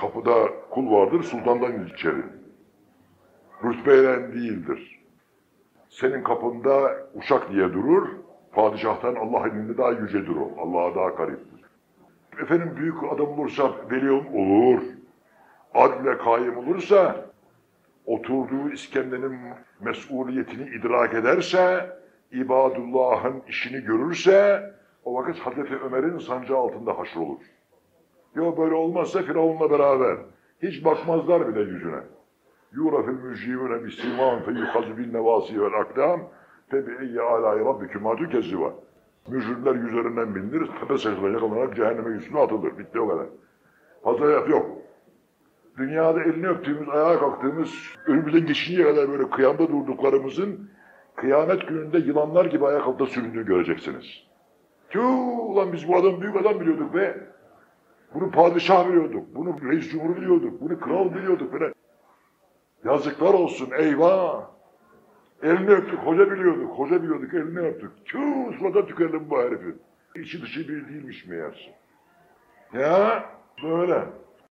Kapıda kul vardır, sultandan içeri. Rütbeyle değildir. Senin kapında uşak diye durur, padişahtan Allah elinde daha yücedir o. Allah'a daha gariptir. Efendim büyük adam olursa veli olur. Adle kaim olursa, oturduğu iskemlenin mesuliyetini idrak ederse, ibadullahın işini görürse, o vakit Hazreti Ömer'in sancağı altında haşr olur. Yo böyle olmazsa Firavun'la beraber. Hiç bakmazlar bile yüzüne. Yurafil mücrimüne bisimâın fe yukazü bin nevâsî vel akdâm fe bi'eyye alâi rabbikümâ tükezzivâ. Mücrimler yüzlerinden bilinir, tepe sesine olarak cehenneme üstüne atılır. Bitti o kadar. Fazla yok. Dünyada elini öptüğümüz, ayağa kalktığımız, önümüzden geçinceye kadar böyle kıyamda durduklarımızın kıyamet gününde yılanlar gibi ayakkabıda süründüğünü göreceksiniz. Tüh ulan biz bu adam büyük adam biliyorduk be. Bunu padişah biliyorduk, bunu reis cumhur biliyorduk, bunu kral biliyorduk falan. Yazıklar olsun eyvah. Elini öptük, hoca biliyorduk, hoca biliyorduk, elini öptük. Tüh surata tükelim bu herifi. İçi dışı bir değilmiş meğerse. Ya böyle.